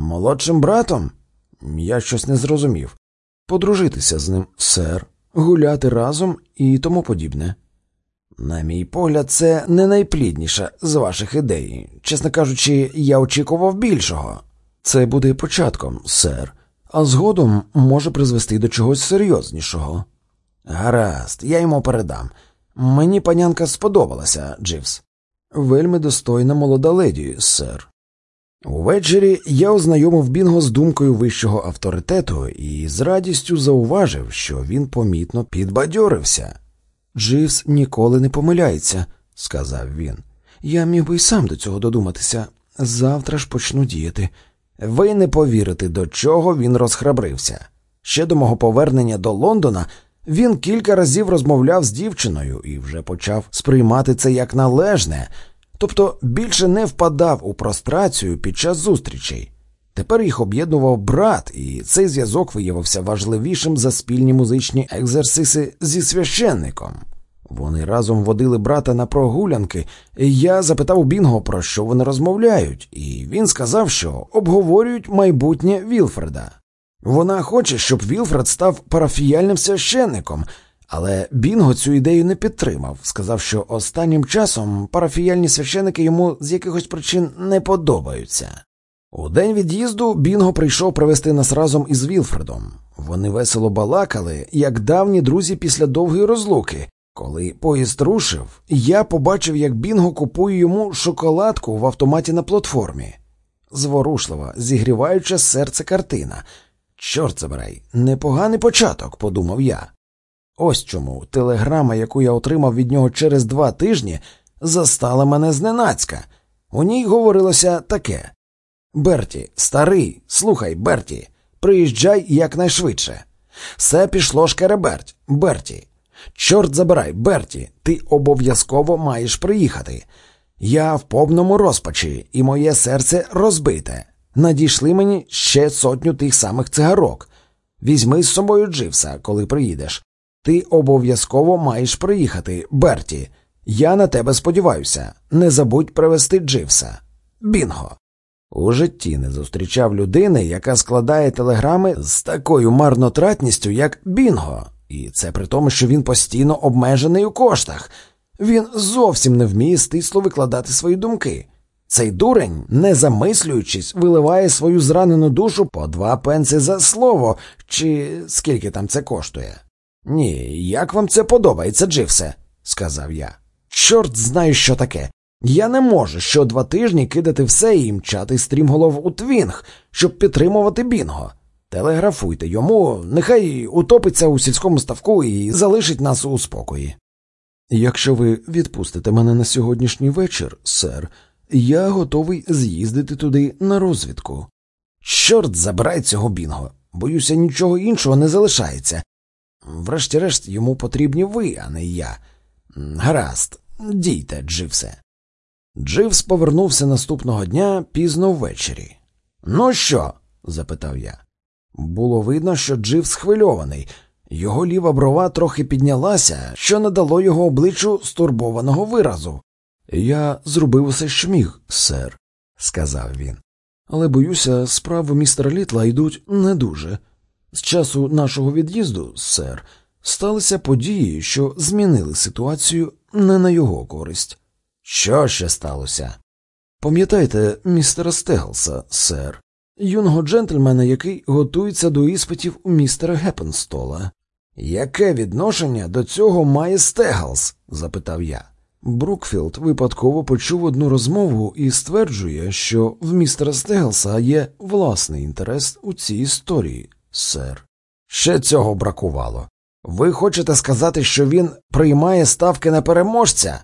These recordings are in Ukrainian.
Молодшим братом? Я щось не зрозумів. Подружитися з ним, сер, гуляти разом і тому подібне. На мій погляд, це не найплідніша з ваших ідей. Чесно кажучи, я очікував більшого. Це буде початком, сер, а згодом може призвести до чогось серйознішого. Гаразд, я йому передам. Мені панянка сподобалася, Дживс. Вельми достойна молода леді, сер. Увечері я ознайомив Бінго з думкою вищого авторитету і з радістю зауважив, що він помітно підбадьорився. Дживс ніколи не помиляється, сказав він. Я міг би й сам до цього додуматися. Завтра ж почну діяти. Ви не повірите, до чого він розхрабрився. Ще до мого повернення до Лондона він кілька разів розмовляв з дівчиною і вже почав сприймати це як належне, тобто більше не впадав у прострацію під час зустрічей. Тепер їх об'єднував брат, і цей зв'язок виявився важливішим за спільні музичні екзерсиси зі священником. Вони разом водили брата на прогулянки, і я запитав Бінго, про що вони розмовляють, і він сказав, що обговорюють майбутнє Вілфреда. Вона хоче, щоб Вілфред став парафіяльним священником, але Бінго цю ідею не підтримав, сказав, що останнім часом парафіяльні священики йому з якихось причин не подобаються. У день від'їзду Бінго прийшов привезти нас разом із Вілфредом. Вони весело балакали, як давні друзі після довгої розлуки. Коли поїзд рушив, я побачив, як Бінго купує йому шоколадку в автоматі на платформі. Зворушлива, зігріваюча серце картина. Чорт забирай, непоганий початок, подумав я. Ось чому телеграма, яку я отримав від нього через два тижні, застала мене зненацька. У ній говорилося таке Берті, старий, слухай, Берті, приїжджай якнайшвидше. Все пішло шкереберть, Берті. Чорт забирай, Берті, ти обов'язково маєш приїхати. Я в повному розпачі, і моє серце розбите. Надійшли мені ще сотню тих самих цигарок. Візьми з собою Дживса, коли приїдеш. Ти обов'язково маєш приїхати, Берті. Я на тебе сподіваюся. Не забудь привезти Дживса. Бінго. У житті не зустрічав людини, яка складає телеграми з такою марнотратністю, як Бінго, і це при тому, що він постійно обмежений у коштах. Він зовсім не вміє стисло викладати свої думки. Цей дурень, не замислюючись, виливає свою зранену душу по два пенси за слово, чи скільки там це коштує. Ні, як вам це подобається, Дживсе, сказав я. Чорт знає, що таке. Я не можу що два тижні кидати все і мчати стрімголов у твінг, щоб підтримувати Бінго. Телеграфуйте йому, нехай утопиться у сільському ставку і залишить нас у спокої. Якщо ви відпустите мене на сьогоднішній вечір, сер, я готовий з'їздити туди на розвідку. Чорт забирай цього бінго. Боюся, нічого іншого не залишається. Врешті-решт йому потрібні ви, а не я. Гаразд, дійте, Дживсе. Дживс повернувся наступного дня пізно ввечері. Ну що? запитав я. Було видно, що Джив схвильований. Його ліва брова трохи піднялася, що надало його обличчю стурбованого виразу. Я зробив усе, що міг, сер, сказав він. Але боюся, справи містера Літла йдуть не дуже. З часу нашого від'їзду, сер, сталися події, що змінили ситуацію не на його користь. Що ще сталося? Пам'ятаєте містера Стеглса, сер, юного джентльмена, який готується до іспитів у містера Геппенстола. Яке відношення до цього має Стеглс? запитав я. Брукфілд випадково почув одну розмову і стверджує, що в містера Стеглса є власний інтерес у цій історії, сер. Ще цього бракувало. Ви хочете сказати, що він приймає ставки на переможця?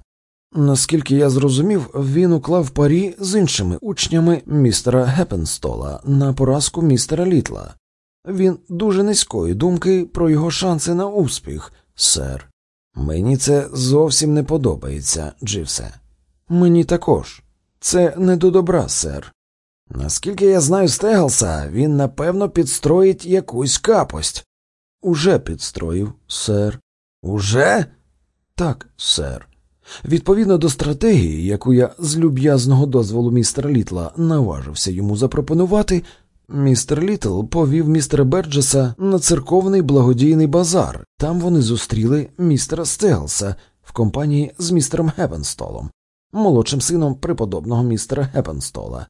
Наскільки я зрозумів, він уклав парі з іншими учнями містера Геппенстола на поразку містера Літла. Він дуже низької думки про його шанси на успіх, сер. Мені це зовсім не подобається, Дживсе. Мені також. Це не до добра, сер. Наскільки я знаю Стеглса, він напевно підстроїть якусь капость. Уже підстроїв, сер. Уже? Так, сер. Відповідно до стратегії, яку я з люб'язного дозволу містера Літла наважився йому запропонувати, Містер Літл повів містера Берджеса на церковний благодійний базар. Там вони зустріли містера Стеглса в компанії з містером Гепенстолом, молодшим сином преподобного містера Гепенстола.